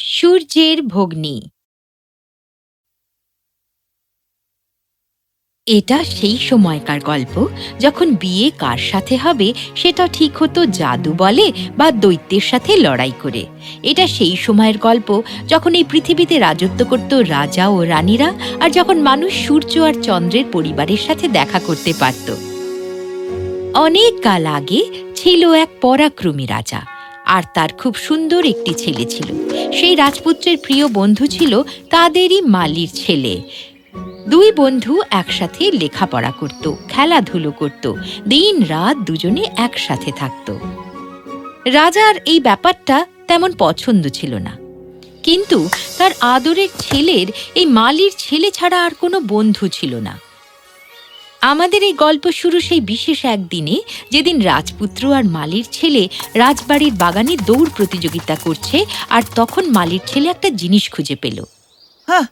সূর্যের ভগ্নী। এটা সেই সময়কার গল্প, যখন বিয়ে কার সাথে হবে সেটা ঠিক হতো জাদু বলে বা দৈত্যের সাথে লড়াই করে। এটা সেই সময়ের গল্প, যখন এই পৃথিবীতে রাজত্ব করত রাজা ও রানীরা আর যখন মানুষ সূর্য আর চন্দ্রের পরিবারের সাথে দেখা করতে পারত। অনেক কাল আগে ছিল এক পরাক্রমী রাজা আর তার খুব সুন্দর একটি ছেলে ছিল। সেই রাজপুত্রের প্রিয় বন্ধু ছিল তাদেরই মালির ছেলে। দুই বন্ধু একসাথে লেখাপড়া করত, খেলাধুলো করত দিন রাত দুজনে একসাথে থাকত। রাজার এই ব্যাপারটা তেমন পছন্দ ছিল না। কিন্তু তার আদরের ছেলের এই মালির ছেলে ছাড়া আর কোনো বন্ধু ছিল না। আমাদের এই গল্প শুরু সেই বিশেষ একদিনে যেদিন রাজপুত্র আর মালির ছেলে রাজবাড়ির বাগানে দৌড় প্রতিযোগিতা করছে আর তখন মালির ছেলে একটা জিনিস খুঁজে পেল। হ্যাঁ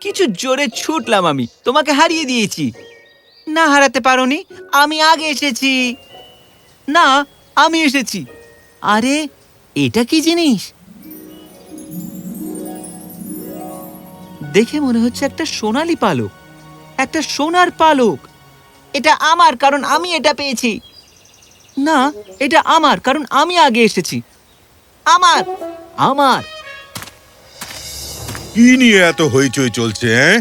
কিছু জোরে ছুটলাম আমি, তোমাকে হারিয়ে দিয়েছি। না হারাতে পারোনি, আমি আগে এসেছি। না, আমি এসেছি। আরে, এটা কি জিনিস? দেখে মনে হচ্ছে একটা সোনালি পালক, একটা সোনার পালক। এটা আমার কারণ আমি এটা পেয়েছি। না এটা আমার কারণ আমি আগে এসেছি। আমার। আমার। কি নিয়ে এত হইচই চলছে হ্যাঁ?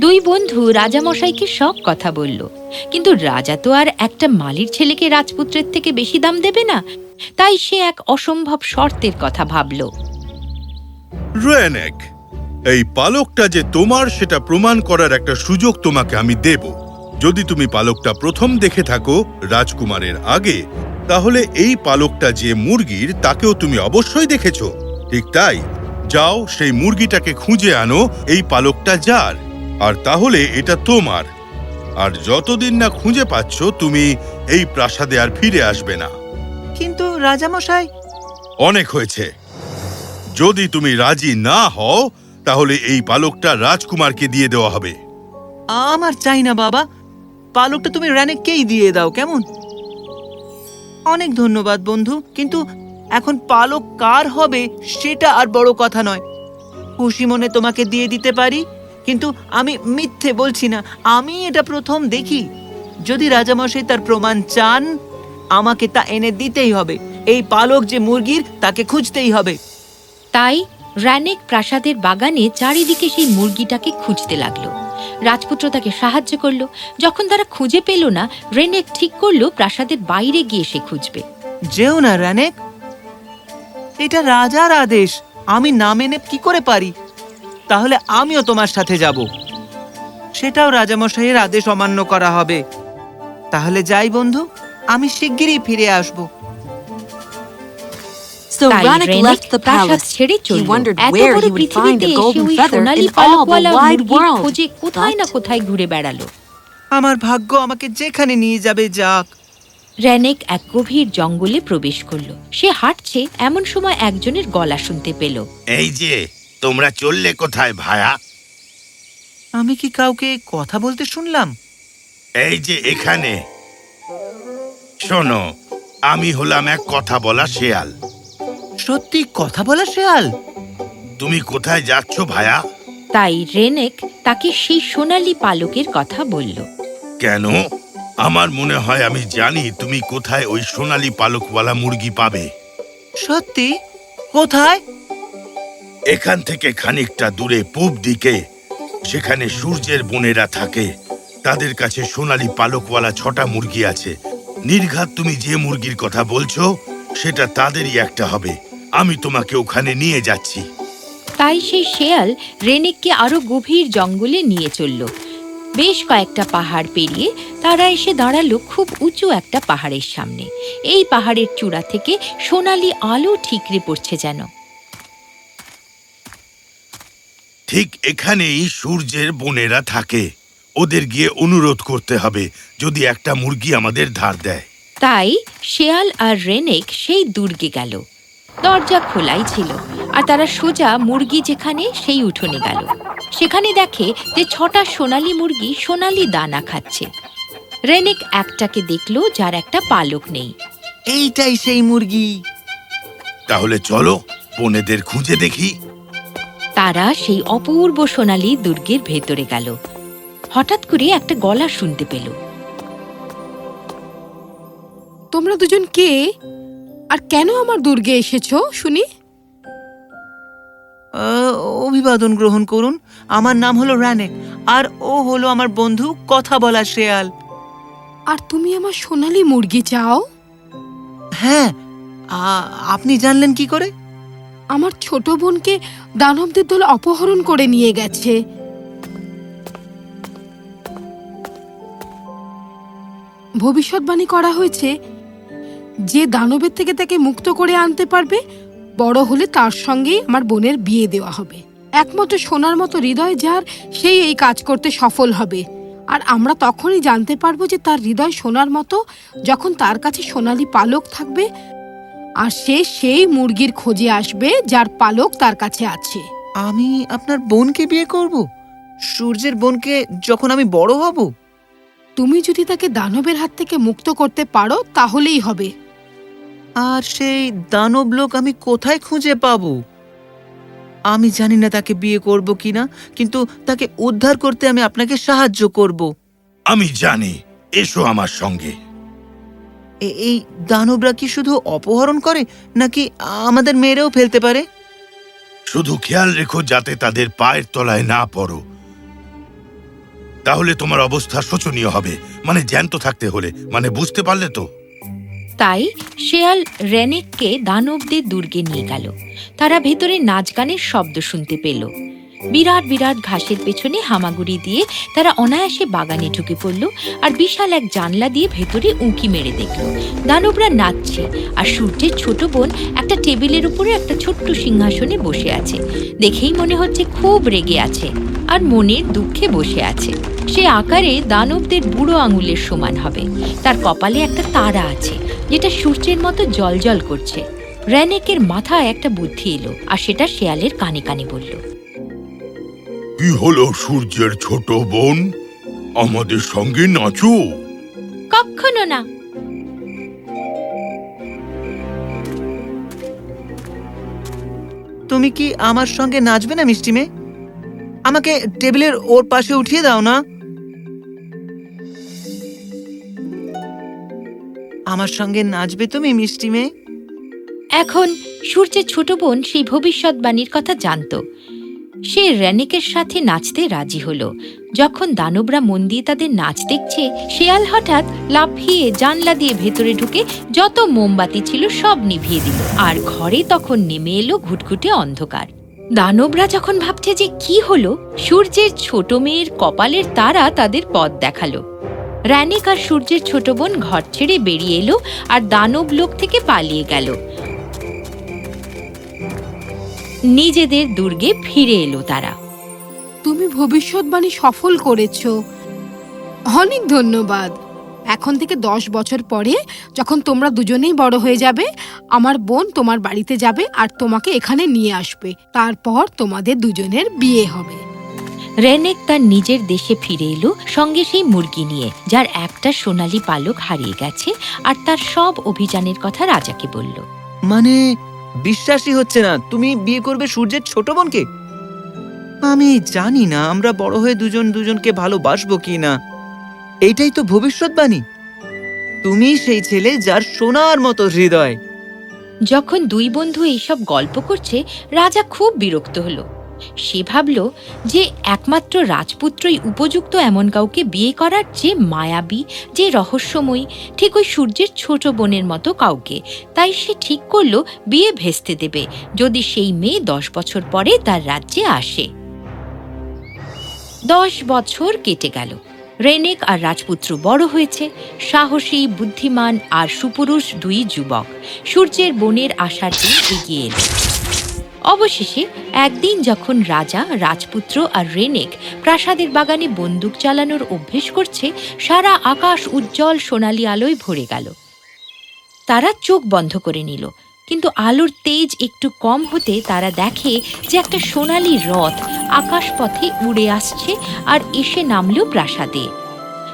দুই বন্ধু রাজামশাইকে সব কথা বলল। কিন্তু রাজা তো আর একটা মালির ছেলেকে রাজপুত্রের থেকে বেশি দাম দেবে না। তাই সে এক অসম্ভব শর্তের কথা ভাবল। রেনেক এই পালকটা যে তোমার সেটা প্রমাণ করার একটা সুযোগ তোমাকে আমি দেব। যদি তুমি পালকটা প্রথম দেখে থাকো রাজকুমারের আগে তাহলে এই পালকটা যে মুরগির তাকেও তুমি অবশ্যই দেখেছ। ঠিক তাই যাও সেই মুরগিটাকে খুঁজে আনো এই পালকটা যার আর তাহলে এটা তোমার। আর যতদিন না খুঁজে পাচ্ছ তুমি এই প্রাসাদে আর ফিরে আসবে না। কিন্তু রাজামশাই? অনেক হয়েছে। যদি তুমি রাজি না হও তাহলে এই পালকটা রাজকুমারকে দিয়ে দেওয়া হবে। আমার চাই না বাবা। পালকটা তুমি র্যানেককেই দিয়ে দাও, কেমন? অনেক ধন্যবাদ, বন্ধু, কিন্তু এখন পালক কার হবে সেটা আর বড় কথা নয়। খুশি মনে তোমাকে দিয়ে দিতে পারি, কিন্তু আমি মিথ্যে বলছি না, আমি এটা প্রথম দেখি। যদি রাজামশাই তার প্রমাণ চান, আমাকে তা এনে দিতেই হবে। এই পালক যে মুরগির, তাকে খুঁজতেই হবে। তাই র্যানেক প্রাসাদের বাগানে চারিদিকে সেই মুরগিটাকে খুঁজতে লাগল। রাজপুত্র তাকে সাহায্য করল। যখন তারা খুঁজে পেল না, রেনেক ঠিক করল প্রাসাদের বাইরে গিয়ে সে খুঁজবে। যেও না, রানেক। এটা রাজার আদেশ। আমি না মেনে কি করে পারি? তাহলে আমিও তোমার সাথে যাব। সেটাও রাজামশাইয়ের আদেশ অমান্য করা হবে। তাহলে যাই বন্ধু, আমি শিগগিরই ফিরে আসব। So তাই Ranik left the palace. ছেড়ে He চলল। wondered এত where বড় he would find পৃথিবীতে a এসে golden ওই feather Sonali in all the পালকওয়ালা wide মুরগির world. খোঁজে কোথায় না কোথায় ঘুরে বেড়ালো। আমার ভাগ্য আমাকে যেখানে নিয়ে যাবে যাক। রেনেক এক গভীর জঙ্গলে প্রবেশ করল। সে হাঁটছে এমন সময় একজনের গলা শুনতে পেল। এই যে তোমরা চললে কোথায় ভায়া? আমি কি কাউকে কথা বলতে শুনলাম? এই যে এখানে। শোনো আমি হলাম এক কথা বলা শেয়াল। সত্যি কথা বলা শেয়াল? তুমি কোথায় যাচ্ছ ভায়া? তাই রেনেক তাকে সেই সোনালী পালকের কথা বলল। কেন? আমার মনে হয় আমি জানি তুমি কোথায় ওই সোনালী পালকওয়ালা মুরগি পাবে। সত্যি? কোথায়? এখান থেকে খানিকটা দূরে পূব দিকে সেখানে সূর্যের বোনেরা থাকে। তাদের কাছে সোনালী পালকওয়ালা ছটা মুরগি আছে। নির্ঘাত তুমি যে মুরগির কথা বলছো সেটা তাদেরই একটা হবে। আমি তোমাকে ওখানে নিয়ে যাচ্ছি। তাই সেই শেয়াল রেনেককে আরও গভীর জঙ্গলে নিয়ে চলল। বেশ কয়েকটা পাহাড় পেরিয়ে তারা এসে দাঁড়াল খুব উঁচু একটা পাহাড়ের সামনে। এই পাহাড়ের চূড়া থেকে সোনালি আলো ঠিকরে পড়ছে যেন। ঠিক এখানেই সূর্যের বোনেরা থাকে। ওদের গিয়ে অনুরোধ করতে হবে যদি একটা মুরগি আমাদের ধার দেয়। তাই শেয়াল আর রেনেক সেই দুর্গে গেল। দরজা খোলাই ছিল আর তারা সোজা মুরগি যেখানে সেই উঠোনে গেল। সেখানে দেখে যে ছটা সোনালী মুরগি সোনালী দানা খাচ্ছে। রেনেক একটাকে দেখল যার একটা পালক নেই। এইটাই সেই মুরগি। তাহলে চলো বনেদের খুঁজে দেখি। তারা সেই অপূর্ব সোনালী দুর্গের ভেতরে গেল। হঠাৎ করে একটা গলা শুনতে পেল। তোমরা দুজন কে? আর কেন আমার দুর্গে এসেছ শুনি? অভিবাদন গ্রহণ করুন। আমার নাম হলো র্যানেক আর ও হলো আমার বন্ধু কথা বলা শেয়াল। আর তুমি আমার সোনালী মুরগি চাও? হ্যাঁ আপনি জানলেন কি করে? আমার ছোট বোনকে দানবদের দল অপহরণ করে নিয়ে গেছে। ভবিষ্যৎবাণী করা হয়েছে যে দানবের থেকে তাকে মুক্ত করে আনতে পারবে বড় হলে তার সঙ্গেই আমার বোনের বিয়ে দেওয়া হবে। একমাত্র সোনার মতো হৃদয় যার সেই এই কাজ করতে সফল হবে। আর আমরা তখনই জানতে পারব যে তার হৃদয় সোনার মতো যখন তার কাছে সোনালি পালক থাকবে আর সে সেই মুরগির খোঁজে আসবে যার পালক তার কাছে আছে। আমি আপনার বোনকে বিয়ে করব? সূর্যের বোনকে যখন আমি বড় হব? তুমি যদি তাকে দানবের হাত থেকে মুক্ত করতে পারো তাহলেই হবে। আর সেই দানব লোক আমি কোথায় খুঁজে পাবো? আমি জানি না তাকে বিয়ে করব কিনা কিন্তু তাকে উদ্ধার করতে আমি আপনাকে সাহায্য করব। আমি জানি এসো আমার সঙ্গে। এই দানবরা কি শুধু অপহরণ করে নাকি আমাদের মেরেও ফেলতে পারে? শুধু খেয়াল রেখো যাতে তাদের পায়ের তলায় না পড়ো। তাহলে তোমার অবস্থা শোচনীয় হবে মানে জ্যান্ত থাকতে হলে মানে বুঝতে পারলে তো? তাই শেয়াল রেনেককে দানবদের দুর্গে নিয়ে গেল। তারা ভেতরে নাচ গানের শব্দ শুনতে পেল। বিরাট বিরাট ঘাসের পেছনে হামাগুড়ি দিয়ে তারা অনায়াসে বাগানে ঢুকে পড়ল আর বিশাল এক জানলা দিয়ে ভেতরে উঁকি মেরে দেখল। দানবরা নাচছে আর সূর্যের ছোট বোন একটা টেবিলের উপরে একটা ছোট্ট সিংহাসনে বসে আছে। দেখেই মনে হচ্ছে খুব রেগে আছে আর মনের দুঃখে বসে আছে। সে আকারে দানবদের বুড়ো আঙুলের সমান হবে। তার কপালে একটা তারা আছে। যেটা সূর্যের মতো জলজল করছে। র্যানেকের মাথায় একটা বুদ্ধি এলো আর সেটা শেয়ালের কানে কানে বলল কি হলো সূর্যের ছোট বোন? আমাদের সঙ্গে নাচো? কখনো না। তুমি কি আমার সঙ্গে নাচবে না মিষ্টি মেয়ে? আমাকে টেবিলের ওর পাশে উঠিয়ে দাও না। আমার সঙ্গে নাচবে তুমি, মিষ্টি মেয়ে? এখন সূর্যের ছোট বোন সেই ভবিষ্যৎবাণীর কথা জানত। সে র্যানিকের সাথে নাচতে রাজি হলো। যখন দানবরা মন দিয়ে তাদের নাচ দেখছে, শেয়াল হঠাৎ লাফিয়ে জানলা দিয়ে ভেতরে ঢুকে যত মোমবাতি ছিল সব নিভিয়ে দিল। আর ঘরে তখন নেমে এলো ঘুটঘুটে অন্ধকার। দানবরা যখন ভাবছে যে কি হলো, সূর্যের ছোট মেয়ের কপালের তারা তাদের পথ দেখাল। রানিক আর সূর্যের ছোট বোন ঘর ছেড়ে বেরিয়ে এলো আর দানব লোক থেকে পালিয়ে গেল। নিজেদের দুর্গে ফিরে এলো তারা। তুমি ভবিষ্যৎবাণী সফল করেছ। অনেক ধন্যবাদ। এখন থেকে দশ বছর পরে যখন তোমরা দুজনেই বড় হয়ে যাবে, আমার বোন তোমার বাড়িতে যাবে আর তোমাকে এখানে নিয়ে আসবে। তারপর তোমাদের দুজনের বিয়ে হবে। রেনেক তার নিজের দেশে ফিরে এলো সঙ্গে সেই মুরগি নিয়ে যার একটা সোনালি পালক হারিয়ে গেছে আর তার সব অভিযানের কথা রাজাকে বলল। মানে বিশ্বাসই হচ্ছে না তুমি বিয়ে করবে সূর্যের ছোট বোনকে? আমি জানি না আমরা বড় হয়ে দুজন দুজনকে ভালোবাসবো কি না। এইটাই তো ভবিষ্যৎবাণী। তুমি সেই ছেলে যার সোনার মতো হৃদয়। যখন দুই বন্ধু এইসব গল্প করছে রাজা খুব বিরক্ত হলো। সে ভাবল যে একমাত্র রাজপুত্রই উপযুক্ত এমন কাউকে বিয়ে করার যে মায়াবী, যে রহস্যময়ী, ঠিক ওই সূর্যের ছোট বোনের মতো কাউকে। তাই সে ঠিক করল বিয়ে ভেস্তে দেবে, যদি সেই মেয়ে দশ বছর পরে তার রাজ্যে আসে। দশ বছর কেটে গেল। রেনেক আর রাজপুত্র বড় হয়েছে, সাহসী, বুদ্ধিমান আর সুপুরুষ দুই যুবক। সূর্যের বনের দিন এগিয়ে এলো। অবশেষে একদিন যখন রাজা, রাজপুত্র আর রেনেক প্রাসাদের বাগানে বন্দুক চালানোর অভ্যেস করছে, সারা আকাশ উজ্জ্বল সোনালি আলোয় ভরে গেল। তারা চোখ বন্ধ করে নিল, কিন্তু আলোর তেজ একটু কম হতে তারা দেখে যে একটা সোনালি রথ আকাশপথে উড়ে আসছে আর এসে নামল প্রাসাদে।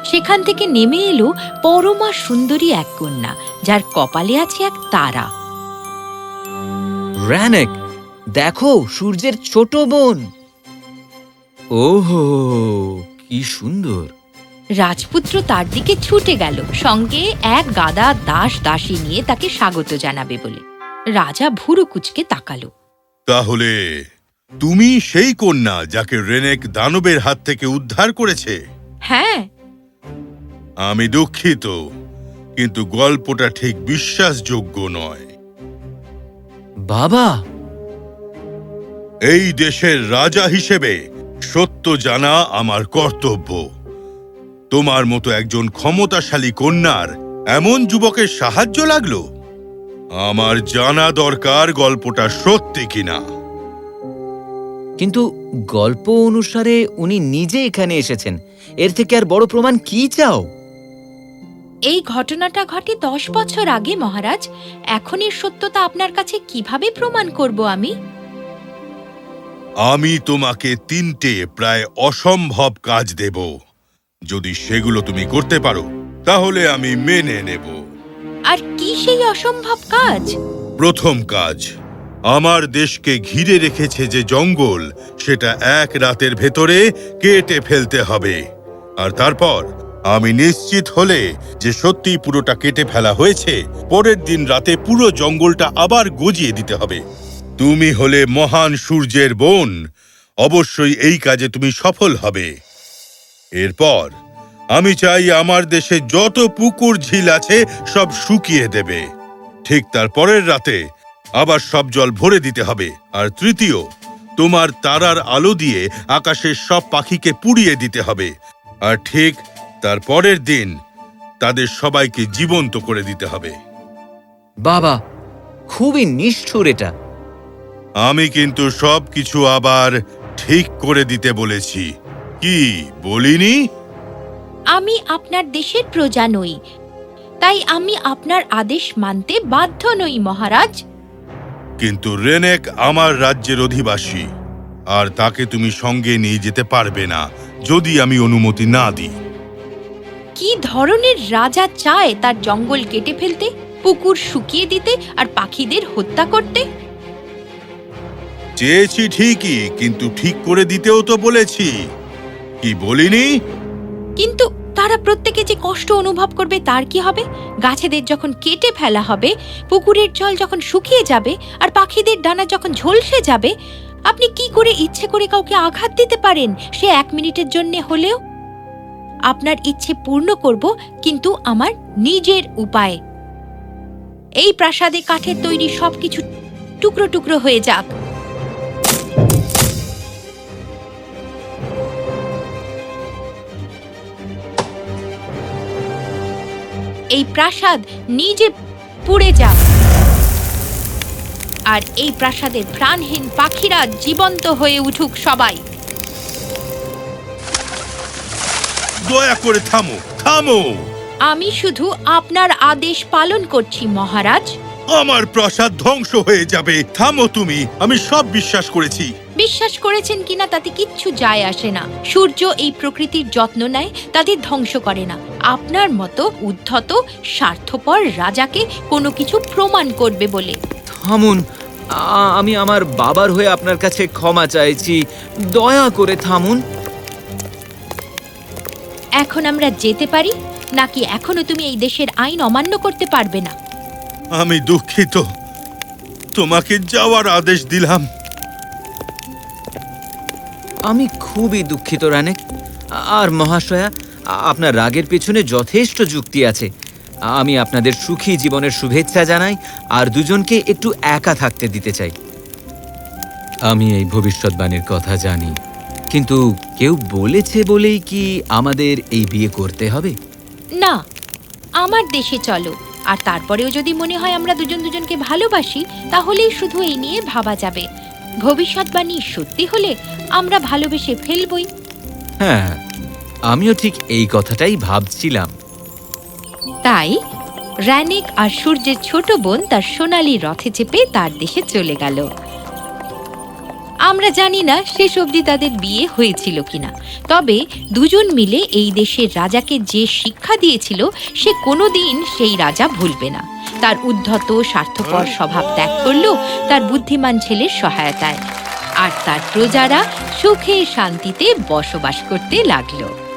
সেখান থেকে নেমে এলো পরমা সুন্দরী এক কন্যা, যার কপালে আছে এক তারা। দেখো সূর্যের ছোট বোন। ওহো কি সুন্দর। রাজপুত্র তার দিকে ছুটে গেল। সঙ্গে এক গাদা দাস দাসী নিয়ে তাকে স্বাগত জানাবে বলে। রাজা ভুরু কুচকে তাকালো। তাহলে তুমি সেই কন্যা যাকে রেনেক দানবের হাত থেকে উদ্ধার করেছে? হ্যাঁ। আমি দুঃখিত কিন্তু গল্পটা ঠিক বিশ্বাসযোগ্য নয়। বাবা এই দেশের রাজা হিসেবে সত্য জানা আমার কর্তব্য। তোমার মতো একজন ক্ষমতাশালী কন্যার এমন যুবকের সাহায্য লাগল? আমার জানা দরকার গল্পটা সত্যি কিনা। কিন্তু গল্প অনুসারে উনি নিজে এখানে এসেছেন। এর থেকে আর বড় প্রমাণ কি চাও? এই ঘটনাটা ঘটে দশ বছর আগে মহারাজ। এখন এর সত্যতা আপনার কাছে কীভাবে প্রমাণ করব আমি? আমি তোমাকে তিনটে প্রায় অসম্ভব কাজ দেব। যদি সেগুলো তুমি করতে পারো তাহলে আমি মেনে নেব। আর কি সেই অসম্ভব কাজ? প্রথম কাজ আমার দেশকে ঘিরে রেখেছে যে জঙ্গল সেটা এক রাতের ভেতরে কেটে ফেলতে হবে। আর তারপর আমি নিশ্চিত হলে যে সত্যি পুরোটা কেটে ফেলা হয়েছে পরের দিন রাতে পুরো জঙ্গলটা আবার গজিয়ে দিতে হবে। তুমি হলে মহান সূর্যের বোন। অবশ্যই এই কাজে তুমি সফল হবে। এরপর, আমি চাই আমার দেশে যত পুকুর ঝিল আছে, সব শুকিয়ে দেবে। ঠিক তার পরের রাতে আবার সব জল ভরে দিতে হবে। আর তৃতীয়, তোমার তারার আলো দিয়ে আকাশের সব পাখিকে পুড়িয়ে দিতে হবে। আর ঠিক তার পরের দিন তাদের সবাইকে জীবন্ত করে দিতে হবে। বাবা, খুবই নিষ্ঠুর এটা। আমি কিন্তু সব কিছু আবার ঠিক করে দিতে বলেছি। কি বলিনি? আমি আপনার দেশের প্রজা নই। তাই আমি আপনার আদেশ মানতে বাধ্য নই মহারাজ। কিন্তু রেনেক আমার রাজ্যের অধিবাসী আর তাকে তুমি সঙ্গে নিয়ে যেতে পারবে না যদি আমি অনুমতি না দিই। কি ধরনের রাজা চায় তার জঙ্গল কেটে ফেলতে পুকুর শুকিয়ে দিতে আর পাখিদের হত্যা করতে? চেয়েছি ঠিকই, কিন্তু ঠিক করে দিতেও তো বলেছি। কি বলিনি? কিন্তু তারা প্রত্যেকে যে কষ্ট অনুভব করবে তার কি হবে? গাছেদের যখন কেটে ফেলা হবে, পুকুরের জল যখন শুকিয়ে যাবে, আর পাখিদের ডানা যখন ঝলসে যাবে, আপনি কি করে ইচ্ছে করে কাউকে আঘাত দিতে পারেন? সে এক মিনিটের জন্য হলেও আপনার ইচ্ছে পূর্ণ করব, কিন্তু আমার নিজের উপায়। এই প্রাসাদে কাঠের তৈরি সবকিছু টুকরো টুকরো হয়ে যাক। এই প্রাসাদ নিজে পুড়ে যাক। আর এই প্রাসাদের প্রাণহীন পাখিরা জীবন্ত হয়ে উঠুক সবাই। দয়া করে থামো থামো। আমি শুধু আপনার আদেশ পালন করছি মহারাজ। আমার প্রাসাদ ধ্বংস হয়ে যাবে। থামো তুমি আমি সব বিশ্বাস করেছি। বিশ্বাস করেছেন কিনা তাতে কিচ্ছু যায় আসে না। সূর্য এই প্রকৃতির যত্ন নেয় তাদের ধ্বংস করে না। আপনার মতো উদ্ধত স্বার্থপর রাজাকে কোনো কিছু প্রমাণ করবে বলে। থামুন আমি আমার বাবার হয়ে আপনার কাছে ক্ষমা চাইছি। দয়া করে থামুন। এখন আমরা যেতে পারি নাকি এখনও তুমি এই দেশের আইন অমান্য করতে পারবে না? আমি দুঃখিত। তোমাকে যাওয়ার আদেশ দিলাম। আমি খুবই দুঃখিত রানেক আর মহাশয়া, আপনার রাগের পেছনে যথেষ্ট যুক্তি আছে। আমি আপনাদের সুখী জীবনের শুভেচ্ছা জানাই, আর দুজনকে একটু একা থাকতে দিতে চাই। আমি এই ভবিষ্যৎবাণীর কথা জানি, কিন্তু কেউ বলেছে বলেই কি আমাদের এই বিয়ে করতে হবে? না, আমার দেশে চলো, আর তারপরেও যদি মনে হয় আমরা দুজন দুজনকে ভালোবাসি, তাহলেই শুধু এই নিয়ে ভাবা যাবে। ভবিষ্যৎবাণী সত্যি হলে আমরা ভালোবেসে ফেলবই। হ্যাঁ আমিও ঠিক এই কথাটাই ভাবছিলাম। তাই র্যানিক আর সূর্যের ছোট বোন তার সোনালি রথে চেপে তার দেশে চলে গেল। আমরা জানি না শেষ অবধি তাদের বিয়ে হয়েছিল কিনা। তবে দুজন মিলে এই দেশের রাজাকে যে শিক্ষা দিয়েছিল, সে কোনোদিন সেই রাজা ভুলবে না। তার উদ্ধত, স্বার্থপর স্বভাব ত্যাগ করল তার বুদ্ধিমান ছেলের সহায়তায়। আর তার প্রজারা সুখে শান্তিতে বসবাস করতে লাগল।